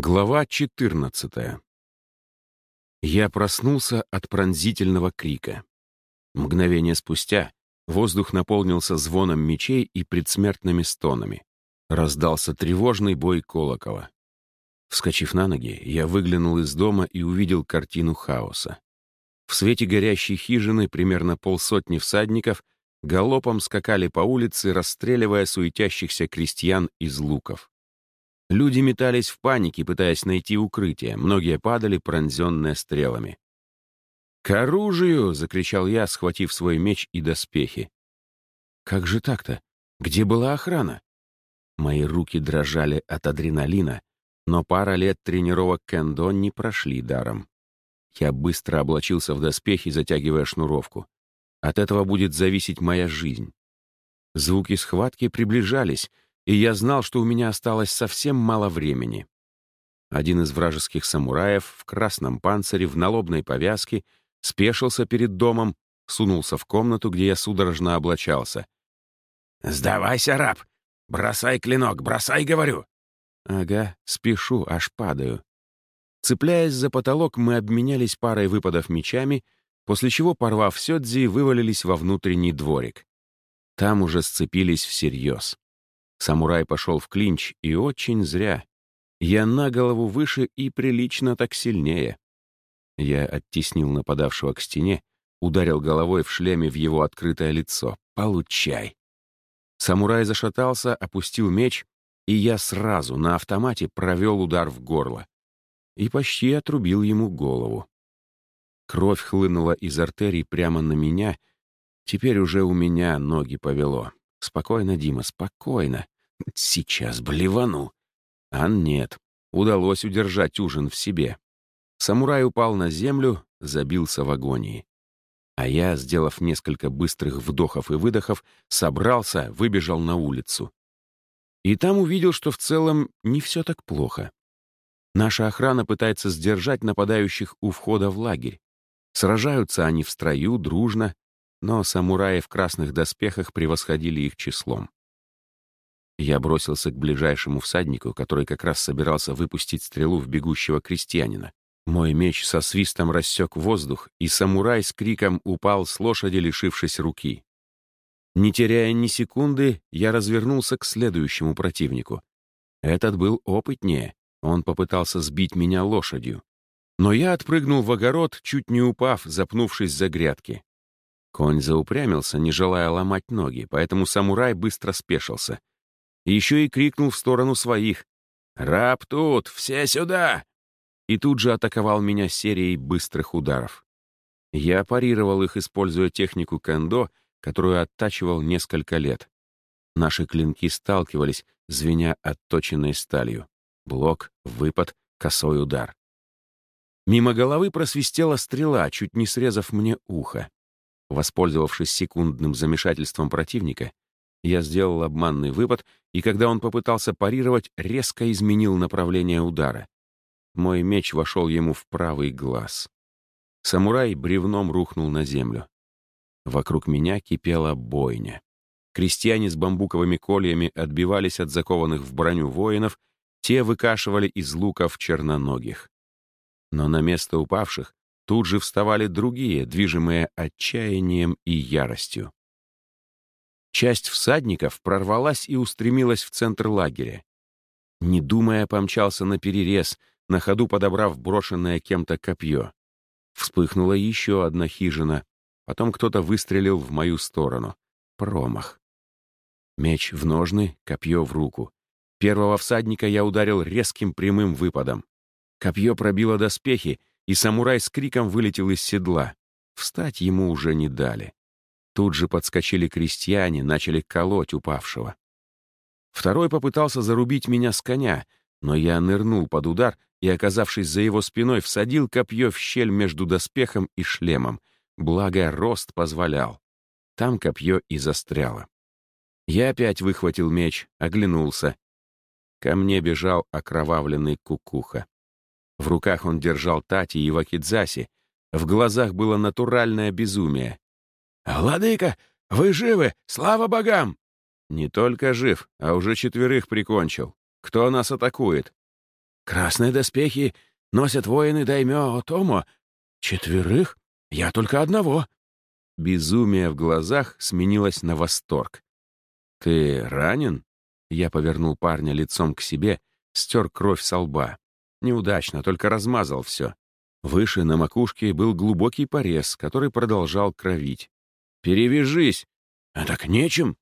Глава 14 Я проснулся от пронзительного крика. Мгновение спустя воздух наполнился звоном мечей и предсмертными стонами. Раздался тревожный бой колокола. Вскочив на ноги, я выглянул из дома и увидел картину хаоса. В свете горящей хижины примерно полсотни всадников галопом скакали по улице, расстреливая суетящихся крестьян из луков. Люди метались в панике, пытаясь найти укрытие. Многие падали, пронзенные стрелами. «К оружию!» — закричал я, схватив свой меч и доспехи. «Как же так-то? Где была охрана?» Мои руки дрожали от адреналина, но пара лет тренировок кендо не прошли даром. Я быстро облачился в доспехи, затягивая шнуровку. От этого будет зависеть моя жизнь. Звуки схватки приближались — и я знал, что у меня осталось совсем мало времени. Один из вражеских самураев в красном панцире, в налобной повязке, спешился перед домом, сунулся в комнату, где я судорожно облачался. «Сдавайся, раб! Бросай клинок, бросай, говорю!» «Ага, спешу, аж падаю». Цепляясь за потолок, мы обменялись парой выпадов мечами, после чего, порвав сёдзи, вывалились во внутренний дворик. Там уже сцепились всерьез. Самурай пошел в клинч, и очень зря. Я на голову выше и прилично так сильнее. Я оттеснил нападавшего к стене, ударил головой в шлеме в его открытое лицо. «Получай!» Самурай зашатался, опустил меч, и я сразу на автомате провел удар в горло. И почти отрубил ему голову. Кровь хлынула из артерий прямо на меня. Теперь уже у меня ноги повело. Спокойно, Дима, спокойно. Сейчас блевану. А нет, удалось удержать ужин в себе. Самурай упал на землю, забился в агонии. А я, сделав несколько быстрых вдохов и выдохов, собрался, выбежал на улицу. И там увидел, что в целом не все так плохо. Наша охрана пытается сдержать нападающих у входа в лагерь. Сражаются они в строю, дружно, но самураи в красных доспехах превосходили их числом. Я бросился к ближайшему всаднику, который как раз собирался выпустить стрелу в бегущего крестьянина. Мой меч со свистом рассек воздух, и самурай с криком упал с лошади, лишившись руки. Не теряя ни секунды, я развернулся к следующему противнику. Этот был опытнее, он попытался сбить меня лошадью. Но я отпрыгнул в огород, чуть не упав, запнувшись за грядки. Конь заупрямился, не желая ломать ноги, поэтому самурай быстро спешился. Еще и крикнул в сторону своих. «Раб тут! Все сюда!» И тут же атаковал меня серией быстрых ударов. Я парировал их, используя технику кендо, которую оттачивал несколько лет. Наши клинки сталкивались, звеня отточенной сталью. Блок, выпад, косой удар. Мимо головы просвистела стрела, чуть не срезав мне ухо. Воспользовавшись секундным замешательством противника, я сделал обманный выпад, и когда он попытался парировать, резко изменил направление удара. Мой меч вошел ему в правый глаз. Самурай бревном рухнул на землю. Вокруг меня кипела бойня. Крестьяне с бамбуковыми кольями отбивались от закованных в броню воинов, те выкашивали из луков черноногих. Но на место упавших Тут же вставали другие, движимые отчаянием и яростью. Часть всадников прорвалась и устремилась в центр лагеря. Не думая, помчался на перерез, на ходу подобрав брошенное кем-то копье. Вспыхнула еще одна хижина. Потом кто-то выстрелил в мою сторону. Промах. Меч в ножны, копье в руку. Первого всадника я ударил резким прямым выпадом. Копье пробило доспехи, и самурай с криком вылетел из седла. Встать ему уже не дали. Тут же подскочили крестьяне, начали колоть упавшего. Второй попытался зарубить меня с коня, но я нырнул под удар и, оказавшись за его спиной, всадил копье в щель между доспехом и шлемом, благо рост позволял. Там копье и застряло. Я опять выхватил меч, оглянулся. Ко мне бежал окровавленный кукуха. В руках он держал Тати и Вакидзаси. В глазах было натуральное безумие. «Владыка, вы живы! Слава богам!» «Не только жив, а уже четверых прикончил. Кто нас атакует?» Красные доспехи носят воины Даймё Отомо. Четверых? Я только одного». Безумие в глазах сменилось на восторг. «Ты ранен?» Я повернул парня лицом к себе, стер кровь со лба. Неудачно, только размазал все. Выше на макушке был глубокий порез, который продолжал кровить. «Перевяжись!» «А так нечем!»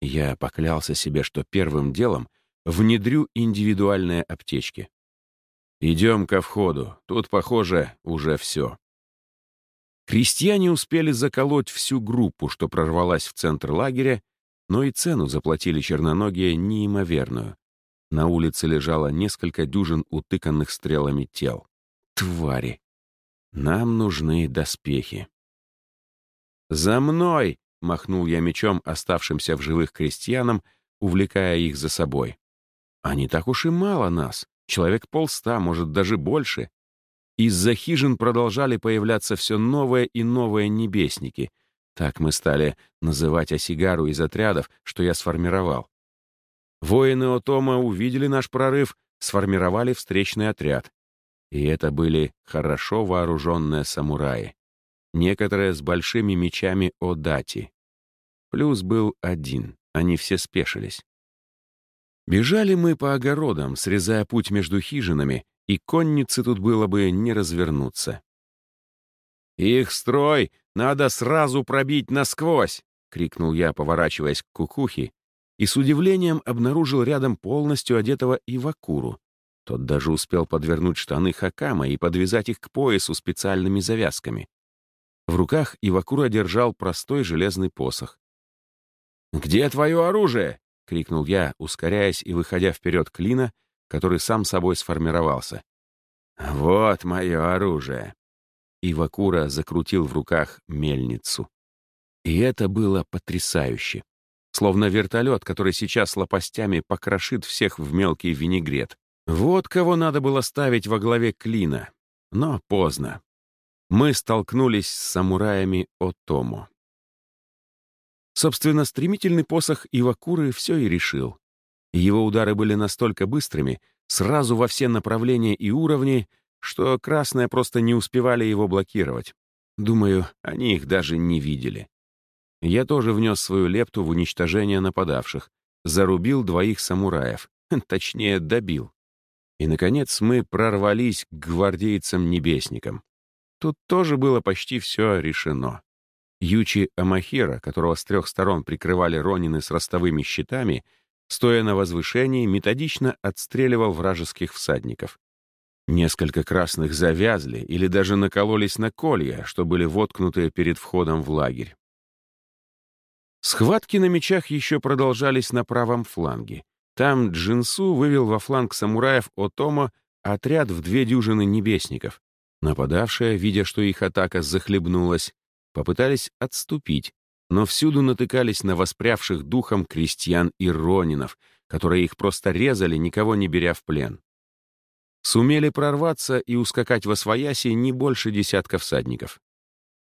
Я поклялся себе, что первым делом внедрю индивидуальные аптечки. «Идем ко входу. Тут, похоже, уже все». Крестьяне успели заколоть всю группу, что прорвалась в центр лагеря, но и цену заплатили черноногие неимоверную. На улице лежало несколько дюжин утыканных стрелами тел. Твари! Нам нужны доспехи. «За мной!» — махнул я мечом оставшимся в живых крестьянам, увлекая их за собой. «А не так уж и мало нас. Человек полста, может, даже больше. Из-за хижин продолжали появляться все новые и новые небесники. Так мы стали называть осигару из отрядов, что я сформировал. Воины Отома увидели наш прорыв, сформировали встречный отряд. И это были хорошо вооруженные самураи. Некоторые с большими мечами Одати. Плюс был один, они все спешились. Бежали мы по огородам, срезая путь между хижинами, и конницы тут было бы не развернуться. «Их строй надо сразу пробить насквозь!» — крикнул я, поворачиваясь к кукухе, и с удивлением обнаружил рядом полностью одетого Ивакуру. Тот даже успел подвернуть штаны Хакама и подвязать их к поясу специальными завязками. В руках Ивакура держал простой железный посох. «Где твое оружие?» — крикнул я, ускоряясь и выходя вперед клина, который сам собой сформировался. «Вот мое оружие!» Ивакура закрутил в руках мельницу. И это было потрясающе. Словно вертолет, который сейчас лопастями покрошит всех в мелкий винегрет. Вот кого надо было ставить во главе клина. Но поздно. Мы столкнулись с самураями Отому. Собственно, стремительный посох Ивакуры все и решил. Его удары были настолько быстрыми, сразу во все направления и уровни, что красные просто не успевали его блокировать. Думаю, они их даже не видели. Я тоже внес свою лепту в уничтожение нападавших, зарубил двоих самураев, точнее, добил. И, наконец, мы прорвались к гвардейцам-небесникам. Тут тоже было почти все решено. Ючи Амахира, которого с трех сторон прикрывали ронины с ростовыми щитами, стоя на возвышении, методично отстреливал вражеских всадников. Несколько красных завязли или даже накололись на колья, что были воткнуты перед входом в лагерь. Схватки на мечах еще продолжались на правом фланге. Там Джинсу вывел во фланг самураев Отомо отряд в две дюжины небесников. Нападавшие, видя, что их атака захлебнулась, попытались отступить, но всюду натыкались на воспрявших духом крестьян и ронинов, которые их просто резали, никого не беря в плен. Сумели прорваться и ускакать во свояси не больше десятка всадников.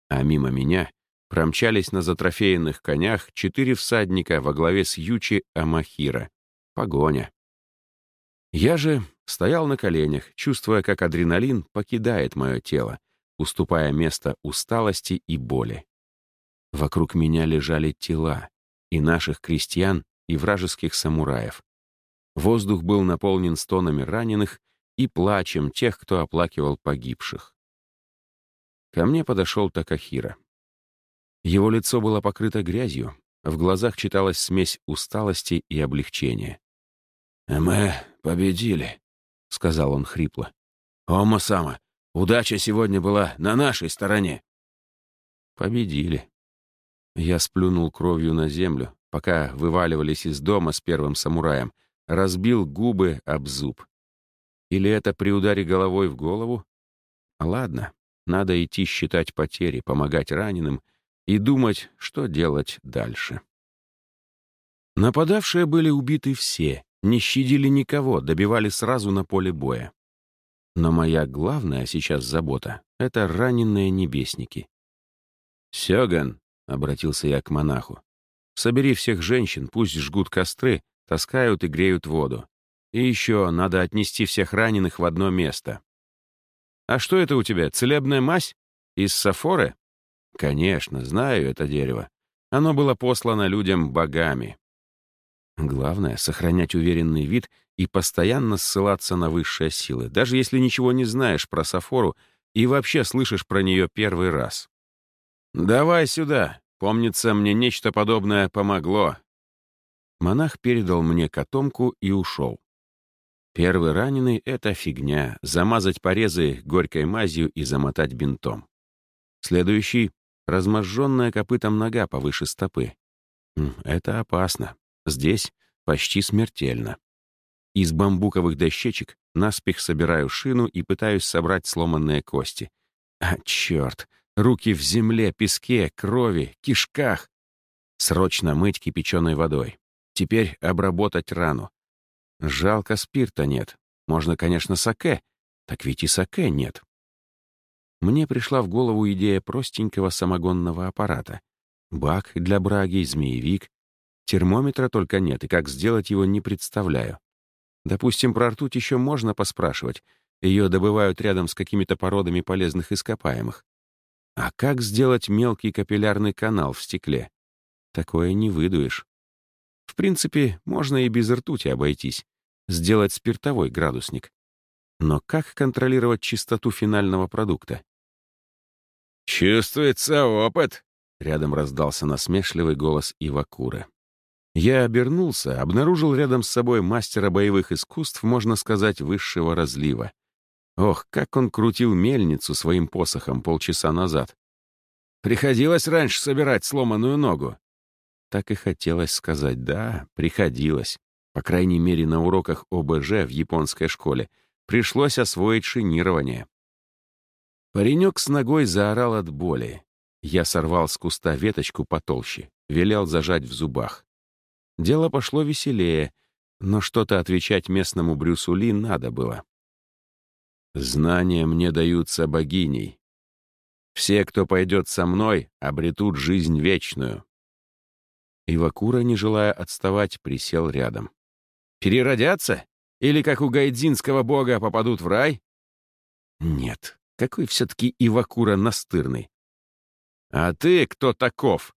А мимо меня промчались на затрофеянных конях четыре всадника во главе с Ючи Амахира. Погоня. Я же стоял на коленях, чувствуя, как адреналин покидает мое тело, уступая место усталости и боли. Вокруг меня лежали тела и наших крестьян, и вражеских самураев. Воздух был наполнен стонами раненых и плачем тех, кто оплакивал погибших. Ко мне подошел Такахира. Его лицо было покрыто грязью, в глазах читалась смесь усталости и облегчения. «Мы победили», — сказал он хрипло. «Ома-сама, удача сегодня была на нашей стороне». «Победили». Я сплюнул кровью на землю, пока вываливались из дома с первым самураем, разбил губы об зуб. Или это при ударе головой в голову? Ладно, надо идти считать потери, помогать раненым и думать, что делать дальше. Нападавшие были убиты все, не щадили никого, добивали сразу на поле боя. Но моя главная сейчас забота — это раненые небесники. «Сёган», — обратился я к монаху, — «собери всех женщин, пусть жгут костры, таскают и греют воду. И еще надо отнести всех раненых в одно место. А что это у тебя, целебная мазь? Из сафоры? Конечно, знаю это дерево. Оно было послано людям богами. Главное — сохранять уверенный вид и постоянно ссылаться на высшие силы, даже если ничего не знаешь про Сафору и вообще слышишь про нее первый раз. «Давай сюда. Помнится, мне нечто подобное помогло». Монах передал мне котомку и ушел. Первый раненый — это фигня. Замазать порезы горькой мазью и замотать бинтом. Следующий — разможженная копытом нога повыше стопы. Это опасно. Здесь почти смертельно. Из бамбуковых дощечек наспех собираю шину и пытаюсь собрать сломанные кости. А, черт! Руки в земле, песке, крови, кишках. Срочно мыть кипяченой водой. Теперь обработать рану. Жалко, спирта нет. Можно, конечно, саке. Так ведь и саке нет. Мне пришла в голову идея простенького самогонного аппарата. Бак для браги, змеевик. Термометра только нет, и как сделать его не представляю. Допустим, про ртуть еще можно поспрашивать. Ее добывают рядом с какими-то породами полезных ископаемых. А как сделать мелкий капиллярный канал в стекле? Такое не выдуешь. В принципе, можно и без ртути обойтись сделать спиртовой градусник. Но как контролировать чистоту финального продукта? «Чувствуется опыт!» — рядом раздался насмешливый голос Ивакура. Я обернулся, обнаружил рядом с собой мастера боевых искусств, можно сказать, высшего разлива. Ох, как он крутил мельницу своим посохом полчаса назад. Приходилось раньше собирать сломанную ногу. Так и хотелось сказать, да, приходилось. По крайней мере, на уроках ОБЖ в японской школе пришлось освоить шинирование. Паренек с ногой заорал от боли. Я сорвал с куста веточку потолще, велел зажать в зубах. Дело пошло веселее, но что-то отвечать местному Брюсу Ли надо было. «Знания мне даются богиней. Все, кто пойдет со мной, обретут жизнь вечную». Ивакура, не желая отставать, присел рядом. Переродятся? Или, как у гайдзинского бога, попадут в рай? Нет, какой все-таки Ивакура настырный. А ты кто таков?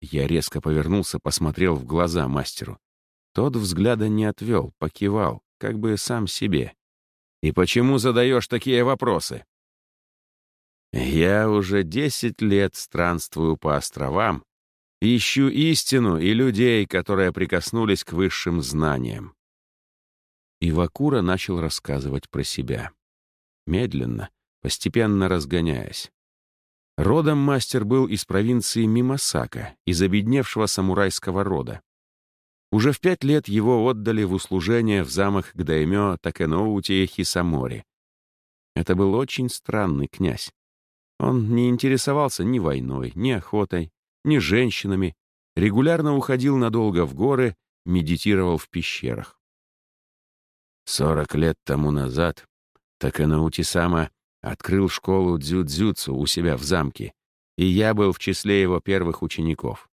Я резко повернулся, посмотрел в глаза мастеру. Тот взгляда не отвел, покивал, как бы сам себе. «И почему задаешь такие вопросы?» «Я уже десять лет странствую по островам, ищу истину и людей, которые прикоснулись к высшим знаниям. Ивакура начал рассказывать про себя. Медленно, постепенно разгоняясь. Родом мастер был из провинции Мимасака, из обедневшего самурайского рода. Уже в пять лет его отдали в услужение в замах к даймё Такеноути Хисамори. Это был очень странный князь. Он не интересовался ни войной, ни охотой, ни женщинами, регулярно уходил надолго в горы, медитировал в пещерах. Сорок лет тому назад Таканаути-сама открыл школу дзюдзюцу у себя в замке, и я был в числе его первых учеников.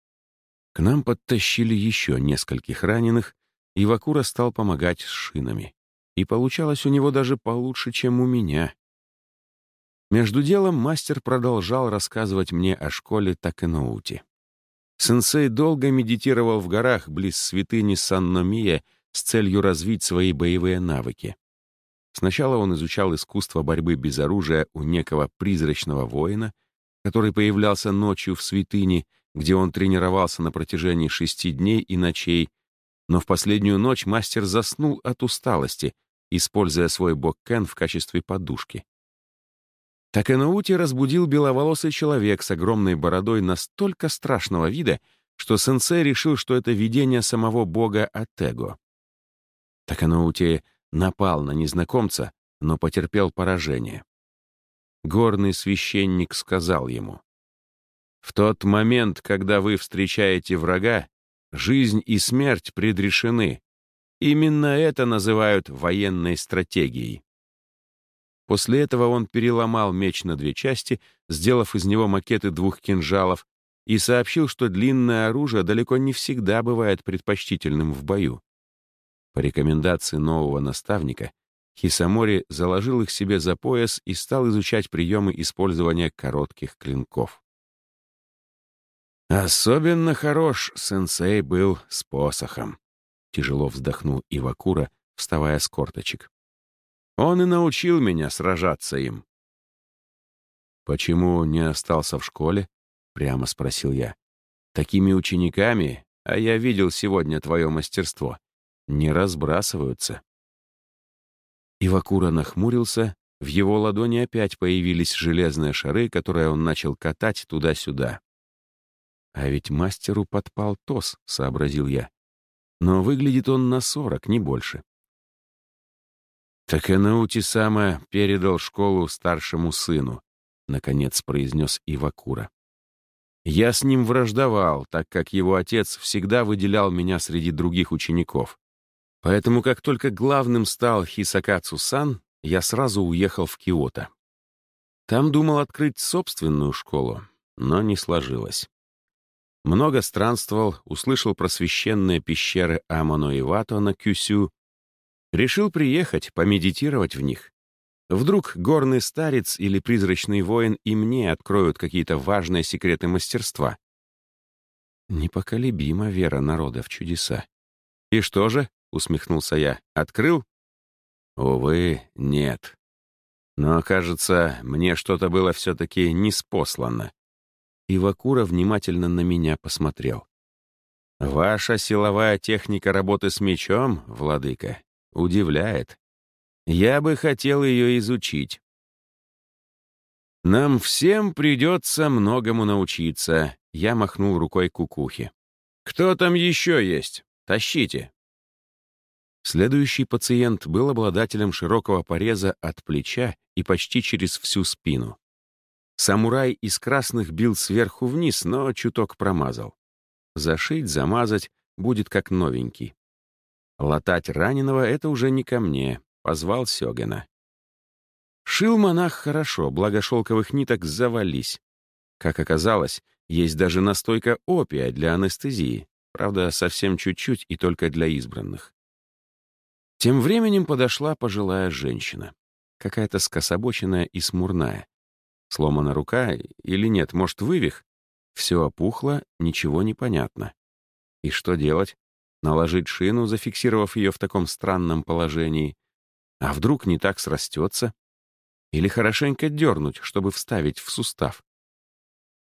К нам подтащили еще нескольких раненых, и Вакура стал помогать с шинами. И получалось у него даже получше, чем у меня. Между делом мастер продолжал рассказывать мне о школе Такеноути. Сенсей долго медитировал в горах близ святыни Санномия с целью развить свои боевые навыки. Сначала он изучал искусство борьбы без оружия у некого призрачного воина, который появлялся ночью в святыне, где он тренировался на протяжении шести дней и ночей, но в последнюю ночь мастер заснул от усталости, используя свой боккен в качестве подушки. Такенаути разбудил беловолосый человек с огромной бородой настолько страшного вида, что сенсей решил, что это видение самого бога Атего. Таканоути напал на незнакомца, но потерпел поражение. Горный священник сказал ему, «В тот момент, когда вы встречаете врага, жизнь и смерть предрешены. Именно это называют военной стратегией». После этого он переломал меч на две части, сделав из него макеты двух кинжалов, и сообщил, что длинное оружие далеко не всегда бывает предпочтительным в бою. По рекомендации нового наставника, Хисамори заложил их себе за пояс и стал изучать приемы использования коротких клинков. Особенно хорош сенсей был с посохом. Тяжело вздохнул Ивакура, вставая с корточек. Он и научил меня сражаться им. «Почему не остался в школе?» — прямо спросил я. «Такими учениками, а я видел сегодня твое мастерство, не разбрасываются». Ивакура нахмурился, в его ладони опять появились железные шары, которые он начал катать туда-сюда. «А ведь мастеру подпал ТОС», — сообразил я. «Но выглядит он на сорок, не больше». «Таканаути Сама передал школу старшему сыну», — наконец произнес Ивакура. «Я с ним враждовал, так как его отец всегда выделял меня среди других учеников. Поэтому как только главным стал Хисакацу-сан, я сразу уехал в Киото. Там думал открыть собственную школу, но не сложилось. Много странствовал, услышал про священные пещеры Амано и Вато на Кюсю. Решил приехать, помедитировать в них. Вдруг горный старец или призрачный воин и мне откроют какие-то важные секреты мастерства. Непоколебима вера народа в чудеса. «И что же?» — усмехнулся я. «Открыл?» «Увы, нет. Но, кажется, мне что-то было все-таки неспослано. Ивакура внимательно на меня посмотрел. «Ваша силовая техника работы с мечом, владыка, удивляет. Я бы хотел ее изучить». «Нам всем придется многому научиться», — я махнул рукой кукухи. «Кто там еще есть? Тащите». Следующий пациент был обладателем широкого пореза от плеча и почти через всю спину. Самурай из красных бил сверху вниз, но чуток промазал. Зашить, замазать будет как новенький. Латать раненого — это уже не ко мне, позвал Сёгена. Шил монах хорошо, благо шелковых ниток завались. Как оказалось, есть даже настойка опия для анестезии, правда, совсем чуть-чуть и только для избранных. Тем временем подошла пожилая женщина, какая-то скособоченная и смурная. Сломана рука или нет, может, вывих? Все опухло, ничего не понятно. И что делать? Наложить шину, зафиксировав ее в таком странном положении? А вдруг не так срастется? Или хорошенько дернуть, чтобы вставить в сустав?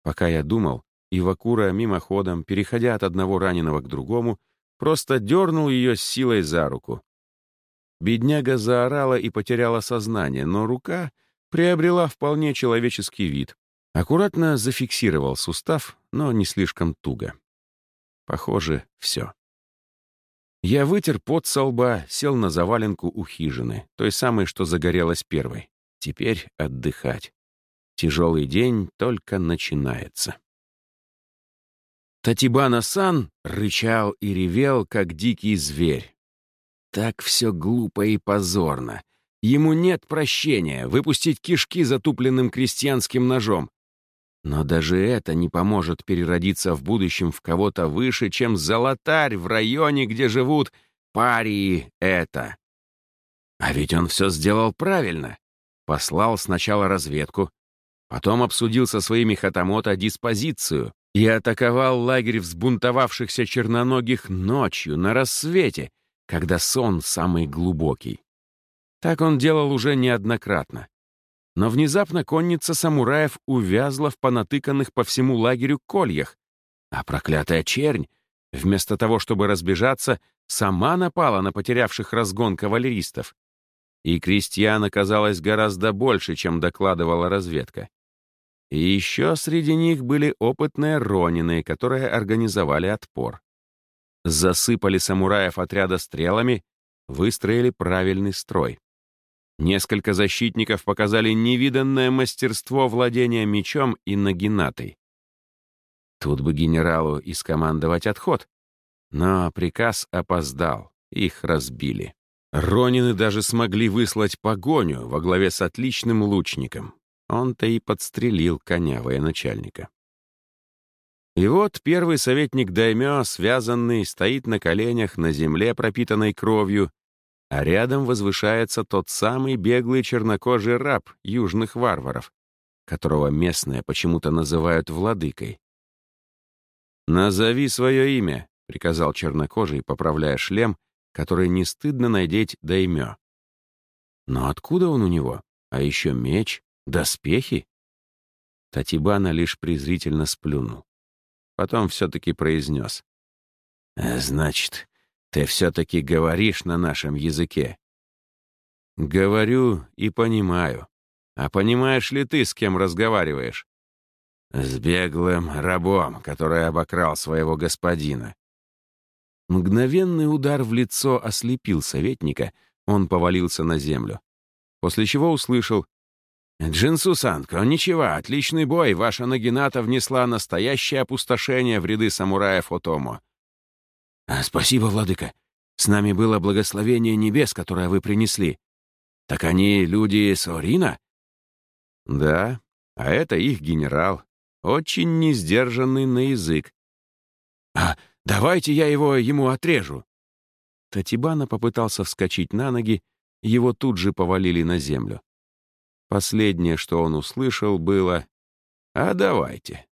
Пока я думал, Ивакура мимоходом, переходя от одного раненого к другому, просто дернул ее силой за руку. Бедняга заорала и потеряла сознание, но рука приобрела вполне человеческий вид. Аккуратно зафиксировал сустав, но не слишком туго. Похоже, все. Я вытер пот со лба, сел на заваленку у хижины, той самой, что загорелась первой. Теперь отдыхать. Тяжелый день только начинается. Татибана-сан рычал и ревел, как дикий зверь. Так все глупо и позорно. Ему нет прощения выпустить кишки затупленным крестьянским ножом. Но даже это не поможет переродиться в будущем в кого-то выше, чем золотарь в районе, где живут парии это. А ведь он все сделал правильно. Послал сначала разведку, потом обсудил со своими хатамото диспозицию и атаковал лагерь взбунтовавшихся черноногих ночью, на рассвете, когда сон самый глубокий. Так он делал уже неоднократно. Но внезапно конница самураев увязла в понатыканных по всему лагерю кольях, а проклятая чернь, вместо того, чтобы разбежаться, сама напала на потерявших разгон кавалеристов. И крестьян оказалось гораздо больше, чем докладывала разведка. И еще среди них были опытные ронины, которые организовали отпор. Засыпали самураев отряда стрелами, выстроили правильный строй. Несколько защитников показали невиданное мастерство владения мечом и нагинатой. Тут бы генералу и скомандовать отход. Но приказ опоздал, их разбили. Ронины даже смогли выслать погоню во главе с отличным лучником. Он-то и подстрелил коня военачальника. И вот первый советник Даймё, связанный, стоит на коленях на земле, пропитанной кровью, а рядом возвышается тот самый беглый чернокожий раб южных варваров, которого местные почему-то называют владыкой. «Назови свое имя», — приказал чернокожий, поправляя шлем, который не стыдно надеть даймё. Но откуда он у него? А еще меч, доспехи? Татибана лишь презрительно сплюнул. Потом все-таки произнес. «Значит, ты все-таки говоришь на нашем языке?» «Говорю и понимаю. А понимаешь ли ты, с кем разговариваешь?» «С беглым рабом, который обокрал своего господина». Мгновенный удар в лицо ослепил советника, он повалился на землю. После чего услышал «Джинсу Санко, ничего, отличный бой, ваша Нагината внесла настоящее опустошение в ряды самураев Отомо. А, «Спасибо, владыка. С нами было благословение небес, которое вы принесли. Так они люди Сорина?» «Да, а это их генерал. Очень несдержанный на язык. А давайте я его ему отрежу». Татибана попытался вскочить на ноги, его тут же повалили на землю. Последнее, что он услышал, было «А давайте».